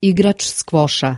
Igrač skvoša.